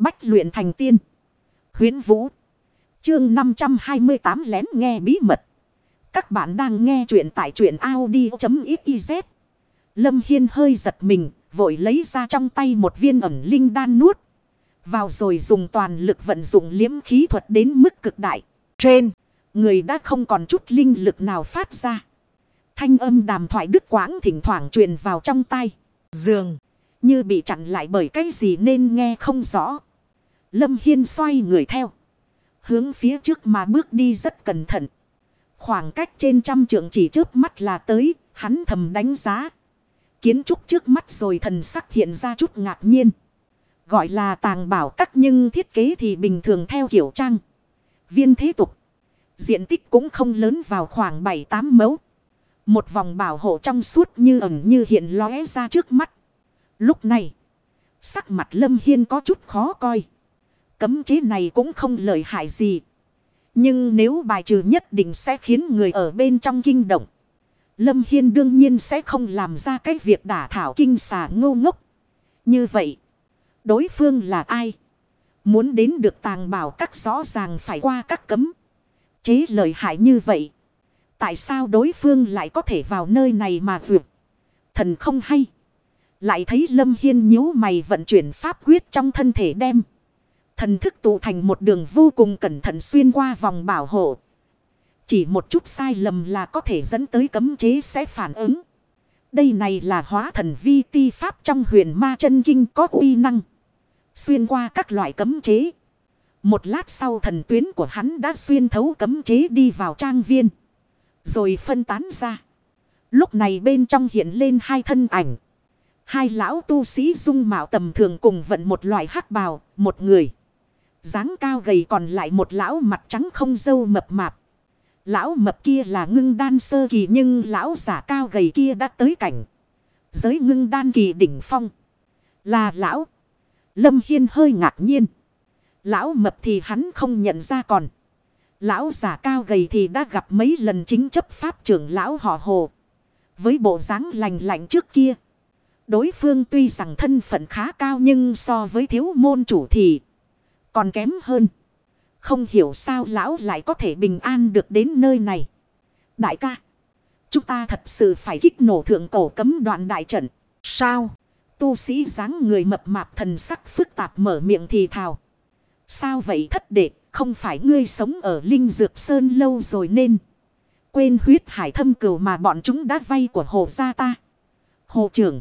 Bách luyện thành tiên. Huyến Vũ. Chương 528 lén nghe bí mật. Các bạn đang nghe truyện tại truyện Audi.xyz. Lâm Hiên hơi giật mình, vội lấy ra trong tay một viên ẩn linh đan nuốt. Vào rồi dùng toàn lực vận dụng liếm khí thuật đến mức cực đại. Trên, người đã không còn chút linh lực nào phát ra. Thanh âm đàm thoại đứt quãng thỉnh thoảng truyền vào trong tay. Dường, như bị chặn lại bởi cái gì nên nghe không rõ. Lâm Hiên xoay người theo. Hướng phía trước mà bước đi rất cẩn thận. Khoảng cách trên trăm trượng chỉ trước mắt là tới, hắn thầm đánh giá. Kiến trúc trước mắt rồi thần sắc hiện ra chút ngạc nhiên. Gọi là tàng bảo các nhưng thiết kế thì bình thường theo kiểu trang. Viên thế tục. Diện tích cũng không lớn vào khoảng 7-8 mẫu. Một vòng bảo hộ trong suốt như ẩn như hiện lóe ra trước mắt. Lúc này, sắc mặt Lâm Hiên có chút khó coi. Cấm chế này cũng không lợi hại gì. Nhưng nếu bài trừ nhất định sẽ khiến người ở bên trong kinh động. Lâm Hiên đương nhiên sẽ không làm ra cái việc đả thảo kinh xà ngô ngốc. Như vậy, đối phương là ai? Muốn đến được tàng bảo các rõ ràng phải qua các cấm. Chế lợi hại như vậy. Tại sao đối phương lại có thể vào nơi này mà vượt? Thần không hay. Lại thấy Lâm Hiên nhíu mày vận chuyển pháp quyết trong thân thể đem. Thần thức tụ thành một đường vô cùng cẩn thận xuyên qua vòng bảo hộ. Chỉ một chút sai lầm là có thể dẫn tới cấm chế sẽ phản ứng. Đây này là hóa thần vi ti pháp trong huyền ma chân kinh có uy năng. Xuyên qua các loại cấm chế. Một lát sau thần tuyến của hắn đã xuyên thấu cấm chế đi vào trang viên. Rồi phân tán ra. Lúc này bên trong hiện lên hai thân ảnh. Hai lão tu sĩ dung mạo tầm thường cùng vận một loại hắc bào, một người dáng cao gầy còn lại một lão mặt trắng không dâu mập mạp. Lão mập kia là ngưng đan sơ kỳ nhưng lão giả cao gầy kia đã tới cảnh. Giới ngưng đan kỳ đỉnh phong. Là lão. Lâm Hiên hơi ngạc nhiên. Lão mập thì hắn không nhận ra còn. Lão giả cao gầy thì đã gặp mấy lần chính chấp pháp trưởng lão họ hồ. Với bộ dáng lành lạnh trước kia. Đối phương tuy rằng thân phận khá cao nhưng so với thiếu môn chủ thì còn kém hơn. Không hiểu sao lão lại có thể bình an được đến nơi này. Đại ca. Chúng ta thật sự phải kích nổ thượng cổ cấm đoạn đại trận. Sao? Tu sĩ dáng người mập mạp thần sắc phức tạp mở miệng thì thào. Sao vậy thất đệ? Không phải ngươi sống ở Linh Dược Sơn lâu rồi nên. Quên huyết hải thâm cừu mà bọn chúng đã vay của hồ gia ta. Hồ trưởng.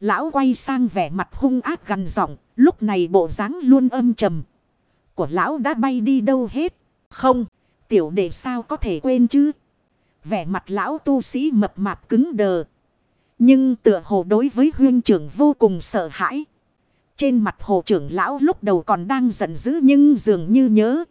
Lão quay sang vẻ mặt hung ác gần giọng. Lúc này bộ dáng luôn âm trầm. Của lão đã bay đi đâu hết. Không. Tiểu đệ sao có thể quên chứ. Vẻ mặt lão tu sĩ mập mạp cứng đờ. Nhưng tựa hồ đối với huyên trưởng vô cùng sợ hãi. Trên mặt hồ trưởng lão lúc đầu còn đang giận dữ nhưng dường như nhớ.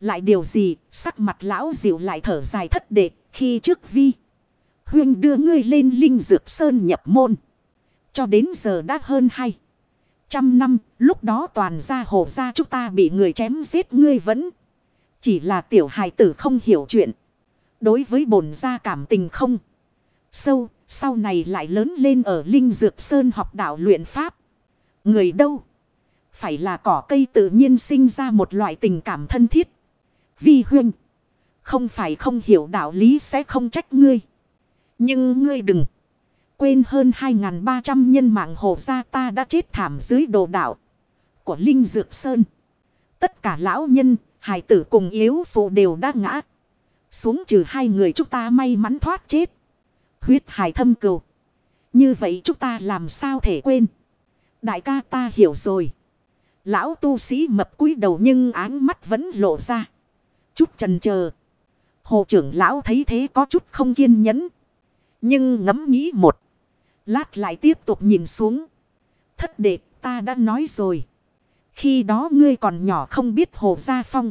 Lại điều gì, sắc mặt lão dịu lại thở dài thất đệ, khi trước vi. Huyên đưa ngươi lên linh dược sơn nhập môn. Cho đến giờ đã hơn hay Trăm năm, lúc đó toàn gia hồ gia chúng ta bị người chém giết ngươi vẫn. Chỉ là tiểu hài tử không hiểu chuyện. Đối với bổn gia cảm tình không. Sâu, sau này lại lớn lên ở Linh Dược Sơn học đạo luyện pháp. Người đâu? Phải là cỏ cây tự nhiên sinh ra một loại tình cảm thân thiết. Vi huynh. Không phải không hiểu đạo lý sẽ không trách ngươi. Nhưng ngươi đừng. Quên hơn 2.300 nhân mạng hồ gia ta đã chết thảm dưới đồ đạo. Của Linh Dược Sơn. Tất cả lão nhân, hài tử cùng yếu phụ đều đã ngã. Xuống trừ hai người chúng ta may mắn thoát chết. Huyết hải thâm cừu. Như vậy chúng ta làm sao thể quên. Đại ca ta hiểu rồi. Lão tu sĩ mập cúi đầu nhưng áng mắt vẫn lộ ra. Chút trần chờ Hồ trưởng lão thấy thế có chút không kiên nhẫn. Nhưng ngẫm nghĩ một. Lát lại tiếp tục nhìn xuống. Thất đệ ta đã nói rồi. Khi đó ngươi còn nhỏ không biết hồ gia phong.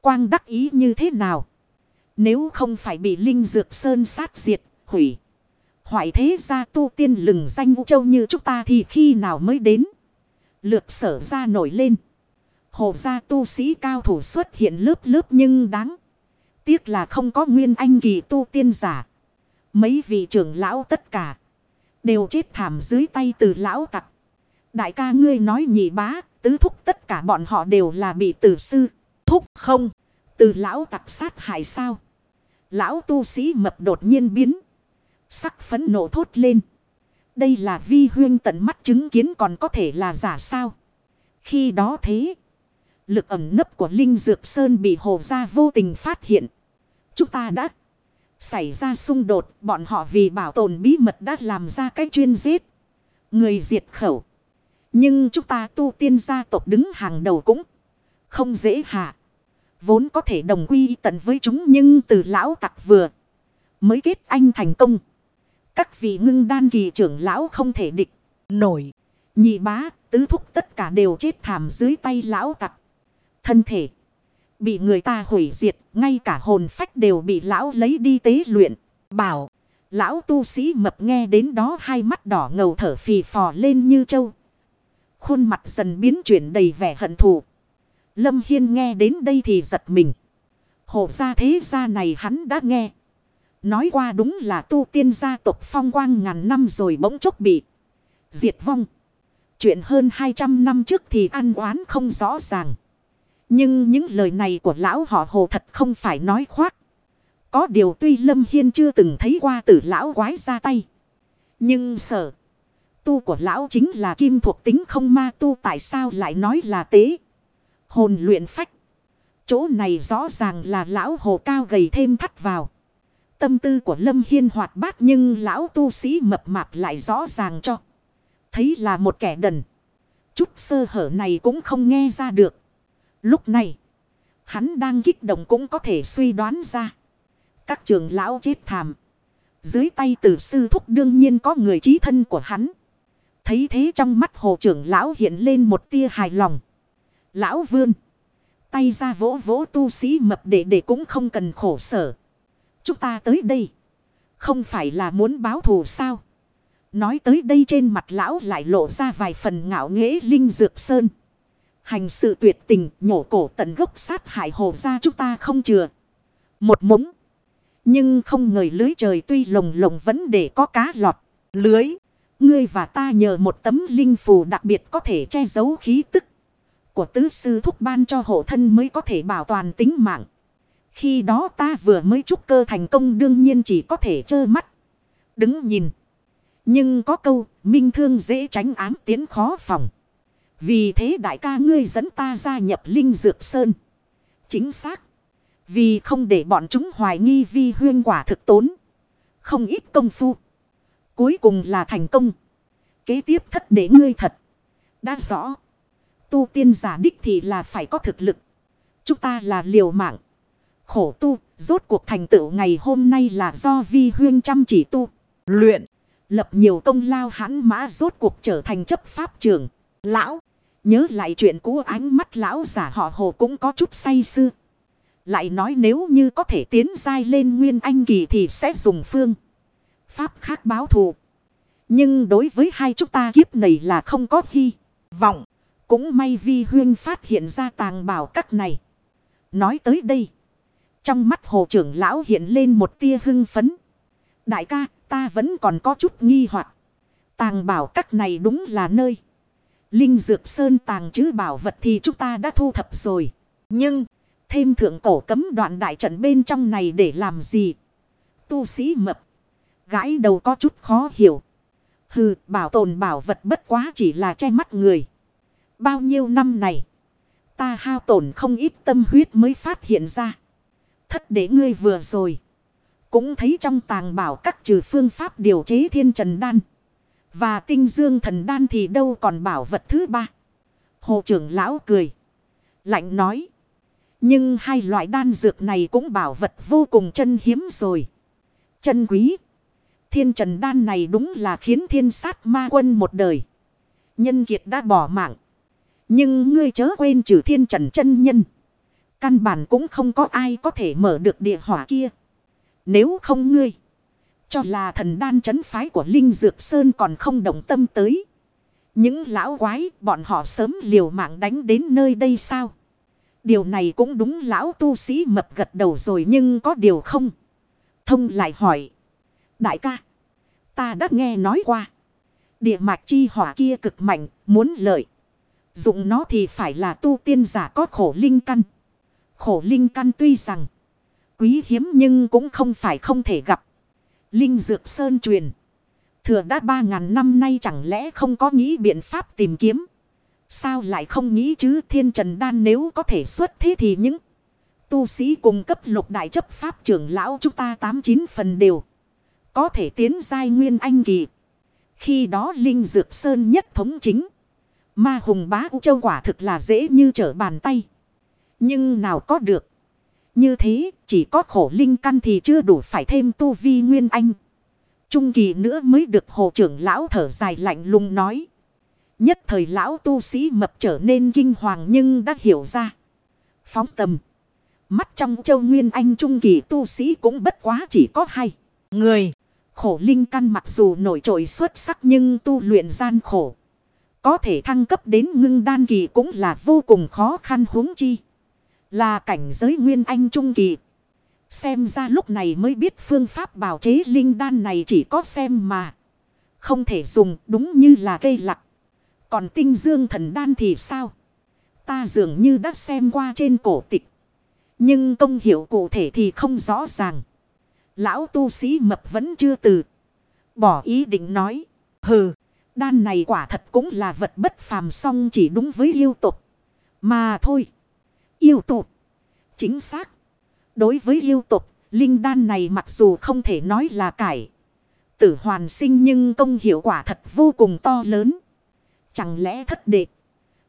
Quang đắc ý như thế nào. Nếu không phải bị Linh Dược Sơn sát diệt, hủy. Hoại thế gia tu tiên lừng danh vũ Châu như chúng ta thì khi nào mới đến. Lược sở ra nổi lên. Hồ gia tu sĩ cao thủ xuất hiện lớp lớp nhưng đáng. Tiếc là không có nguyên anh kỳ tu tiên giả. Mấy vị trưởng lão tất cả. Đều chết thảm dưới tay từ lão tặc. Đại ca ngươi nói nhị bá. tứ thúc tất cả bọn họ đều là bị tử sư. Thúc không, từ lão tặc sát hại sao? Lão tu sĩ mập đột nhiên biến. Sắc phấn nộ thốt lên. Đây là vi huyên tận mắt chứng kiến còn có thể là giả sao? Khi đó thế, lực ẩm nấp của Linh Dược Sơn bị hồ gia vô tình phát hiện. Chúng ta đã xảy ra xung đột, bọn họ vì bảo tồn bí mật đã làm ra cái chuyên giết. Người diệt khẩu. Nhưng chúng ta tu tiên gia tộc đứng hàng đầu cũng không dễ hạ. Vốn có thể đồng quy tận với chúng nhưng từ lão tặc vừa mới kết anh thành công. Các vị ngưng đan kỳ trưởng lão không thể địch, nổi. Nhị bá, tứ thúc tất cả đều chết thảm dưới tay lão tặc. Thân thể bị người ta hủy diệt, ngay cả hồn phách đều bị lão lấy đi tế luyện. Bảo, lão tu sĩ mập nghe đến đó hai mắt đỏ ngầu thở phì phò lên như trâu. Khuôn mặt dần biến chuyển đầy vẻ hận thù. Lâm Hiên nghe đến đây thì giật mình. Hộ gia thế gia này hắn đã nghe. Nói qua đúng là tu tiên gia tộc phong quang ngàn năm rồi bỗng chốc bị diệt vong. Chuyện hơn 200 năm trước thì ăn oán không rõ ràng. Nhưng những lời này của lão họ hồ thật không phải nói khoác. Có điều tuy Lâm Hiên chưa từng thấy qua tử lão quái ra tay. Nhưng sợ. Tu của lão chính là kim thuộc tính không ma tu tại sao lại nói là tế. Hồn luyện phách. Chỗ này rõ ràng là lão hồ cao gầy thêm thắt vào. Tâm tư của Lâm Hiên hoạt bát nhưng lão tu sĩ mập mạp lại rõ ràng cho. Thấy là một kẻ đần. Chút sơ hở này cũng không nghe ra được. Lúc này, hắn đang kích động cũng có thể suy đoán ra. Các trường lão chết thảm. Dưới tay tử sư thúc đương nhiên có người trí thân của hắn. Thấy thế trong mắt hồ trưởng lão hiện lên một tia hài lòng. Lão vươn. Tay ra vỗ vỗ tu sĩ mập để để cũng không cần khổ sở. Chúng ta tới đây. Không phải là muốn báo thù sao. Nói tới đây trên mặt lão lại lộ ra vài phần ngạo nghễ linh dược sơn. Hành sự tuyệt tình, nhổ cổ tận gốc sát hại hồ ra chúng ta không chừa. Một mống. Nhưng không ngờ lưới trời tuy lồng lồng vẫn để có cá lọt. Lưới. Ngươi và ta nhờ một tấm linh phù đặc biệt có thể che giấu khí tức. Của tứ sư thúc ban cho hộ thân mới có thể bảo toàn tính mạng. Khi đó ta vừa mới trúc cơ thành công đương nhiên chỉ có thể trơ mắt. Đứng nhìn. Nhưng có câu, minh thương dễ tránh ám tiến khó phòng. Vì thế đại ca ngươi dẫn ta gia nhập Linh Dược Sơn. Chính xác. Vì không để bọn chúng hoài nghi vi huyên quả thực tốn. Không ít công phu. Cuối cùng là thành công. Kế tiếp thất để ngươi thật. Đã rõ. Tu tiên giả đích thì là phải có thực lực. Chúng ta là liều mạng. Khổ tu. Rốt cuộc thành tựu ngày hôm nay là do vi huyên chăm chỉ tu. Luyện. Lập nhiều công lao hãn mã rốt cuộc trở thành chấp pháp trường. Lão. Nhớ lại chuyện cũ ánh mắt lão giả họ hồ cũng có chút say sưa. Lại nói nếu như có thể tiến dai lên nguyên anh kỳ thì sẽ dùng phương. Pháp khác báo thù. Nhưng đối với hai chúng ta kiếp này là không có hy vọng. Cũng may vi huyên phát hiện ra tàng bảo các này. Nói tới đây. Trong mắt hồ trưởng lão hiện lên một tia hưng phấn. Đại ca, ta vẫn còn có chút nghi hoặc Tàng bảo các này đúng là nơi. Linh dược sơn tàng chứ bảo vật thì chúng ta đã thu thập rồi. Nhưng, thêm thượng cổ cấm đoạn đại trận bên trong này để làm gì? Tu sĩ mập. Gãi đầu có chút khó hiểu. Hừ, bảo tồn bảo vật bất quá chỉ là che mắt người. Bao nhiêu năm này, ta hao tổn không ít tâm huyết mới phát hiện ra. Thất để ngươi vừa rồi. Cũng thấy trong tàng bảo các trừ phương pháp điều chế thiên trần đan. Và tinh dương thần đan thì đâu còn bảo vật thứ ba. Hồ trưởng lão cười. Lạnh nói. Nhưng hai loại đan dược này cũng bảo vật vô cùng chân hiếm rồi. Chân quý. Thiên trần đan này đúng là khiến thiên sát ma quân một đời. Nhân kiệt đã bỏ mạng. Nhưng ngươi chớ quên trừ thiên trần chân nhân. Căn bản cũng không có ai có thể mở được địa hỏa kia. Nếu không ngươi. Cho là thần đan chấn phái của Linh Dược Sơn còn không động tâm tới. Những lão quái, bọn họ sớm liều mạng đánh đến nơi đây sao? Điều này cũng đúng, lão tu sĩ mập gật đầu rồi nhưng có điều không. Thông lại hỏi. Đại ca. Ta đã nghe nói qua. Địa mạch chi hỏa kia cực mạnh, muốn lợi. Dụng nó thì phải là tu tiên giả có khổ linh căn. Khổ linh căn tuy rằng quý hiếm nhưng cũng không phải không thể gặp. Linh dược sơn truyền. Thừa đã ba ngàn năm nay chẳng lẽ không có nghĩ biện pháp tìm kiếm. Sao lại không nghĩ chứ thiên trần đan nếu có thể xuất thế thì những tu sĩ cùng cấp lục đại chấp pháp trưởng lão chúng ta tám chín phần đều. Có thể tiến giai nguyên anh kỳ. Khi đó Linh Dược Sơn nhất thống chính. Ma hùng bá U Châu quả thực là dễ như trở bàn tay. Nhưng nào có được. Như thế, chỉ có khổ linh căn thì chưa đủ phải thêm tu vi nguyên anh. Trung kỳ nữa mới được hồ trưởng lão thở dài lạnh lùng nói. Nhất thời lão tu sĩ mập trở nên kinh hoàng nhưng đã hiểu ra. Phóng tầm. Mắt trong châu Nguyên Anh Trung kỳ tu sĩ cũng bất quá chỉ có hai. Người. Khổ linh căn mặc dù nổi trội xuất sắc nhưng tu luyện gian khổ. Có thể thăng cấp đến ngưng đan kỳ cũng là vô cùng khó khăn huống chi. Là cảnh giới Nguyên Anh Trung kỳ. Xem ra lúc này mới biết phương pháp bào chế linh đan này chỉ có xem mà. Không thể dùng đúng như là cây lặc. Còn tinh dương thần đan thì sao? Ta dường như đã xem qua trên cổ tịch. Nhưng công hiệu cụ thể thì không rõ ràng. Lão tu sĩ mập vẫn chưa từ. Bỏ ý định nói. Hừ, đan này quả thật cũng là vật bất phàm song chỉ đúng với yêu tục. Mà thôi. Yêu tục. Chính xác. Đối với yêu tục, linh đan này mặc dù không thể nói là cải. Tử hoàn sinh nhưng công hiệu quả thật vô cùng to lớn. Chẳng lẽ thất đệ.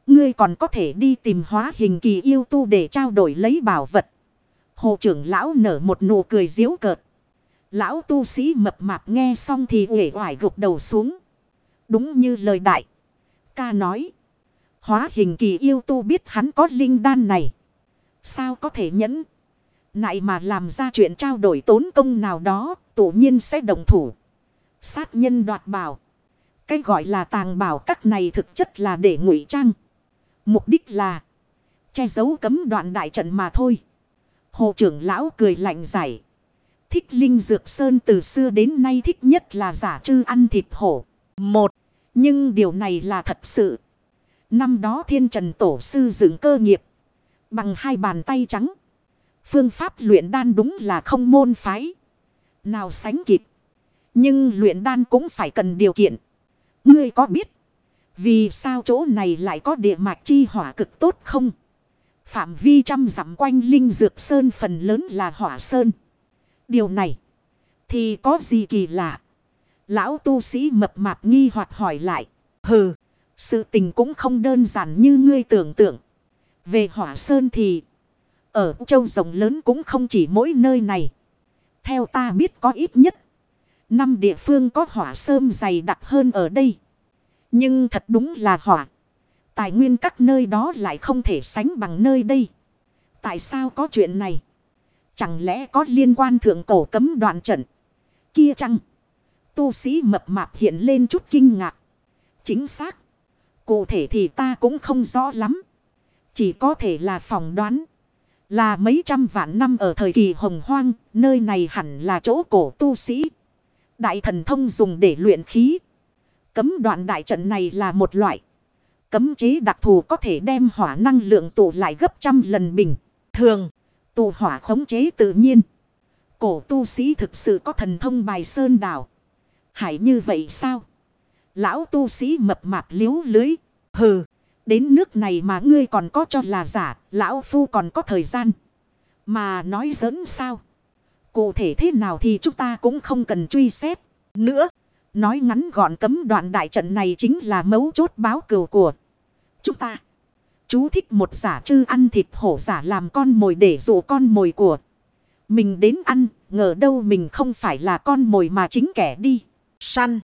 Ngươi còn có thể đi tìm hóa hình kỳ yêu tu để trao đổi lấy bảo vật. Hồ trưởng lão nở một nụ cười diễu cợt. Lão tu sĩ mập mạp nghe xong thì uể oải gục đầu xuống. Đúng như lời đại. Ca nói. Hóa hình kỳ yêu tu biết hắn có linh đan này. Sao có thể nhẫn. Nại mà làm ra chuyện trao đổi tốn công nào đó. Tự nhiên sẽ đồng thủ. Sát nhân đoạt bảo. Cái gọi là tàng bảo các này thực chất là để ngụy trang. Mục đích là che giấu cấm đoạn đại trận mà thôi. Hồ trưởng lão cười lạnh giải. Thích linh dược sơn từ xưa đến nay thích nhất là giả trư ăn thịt hổ. Một. Nhưng điều này là thật sự. Năm đó thiên trần tổ sư dựng cơ nghiệp. Bằng hai bàn tay trắng. Phương pháp luyện đan đúng là không môn phái. Nào sánh kịp. Nhưng luyện đan cũng phải cần điều kiện. Ngươi có biết. Vì sao chỗ này lại có địa mạch chi hỏa cực tốt không? Phạm vi trăm dặm quanh linh dược sơn phần lớn là hỏa sơn. Điều này thì có gì kỳ lạ? Lão tu sĩ mập mạp nghi hoặc hỏi lại. Hừ, sự tình cũng không đơn giản như ngươi tưởng tượng. Về hỏa sơn thì, ở châu rộng lớn cũng không chỉ mỗi nơi này. Theo ta biết có ít nhất, năm địa phương có hỏa sơm dày đặc hơn ở đây. Nhưng thật đúng là hỏa. Tài nguyên các nơi đó lại không thể sánh bằng nơi đây. Tại sao có chuyện này? Chẳng lẽ có liên quan thượng cổ cấm đoạn trận? Kia chăng? Tu sĩ mập mạp hiện lên chút kinh ngạc. Chính xác. Cụ thể thì ta cũng không rõ lắm. Chỉ có thể là phỏng đoán. Là mấy trăm vạn năm ở thời kỳ hồng hoang. Nơi này hẳn là chỗ cổ tu sĩ. Đại thần thông dùng để luyện khí. Cấm đoạn đại trận này là một loại. Cấm chế đặc thù có thể đem hỏa năng lượng tụ lại gấp trăm lần bình. Thường, tụ hỏa khống chế tự nhiên. Cổ tu sĩ thực sự có thần thông bài sơn đảo. Hải như vậy sao? Lão tu sĩ mập mạp liếu lưới. Hừ, đến nước này mà ngươi còn có cho là giả. Lão phu còn có thời gian. Mà nói giỡn sao? Cụ thể thế nào thì chúng ta cũng không cần truy xét. Nữa, nói ngắn gọn cấm đoạn đại trận này chính là mấu chốt báo cừu của chúng ta. Chú thích một giả chư ăn thịt hổ giả làm con mồi để dụ con mồi của. Mình đến ăn, ngờ đâu mình không phải là con mồi mà chính kẻ đi. Săn.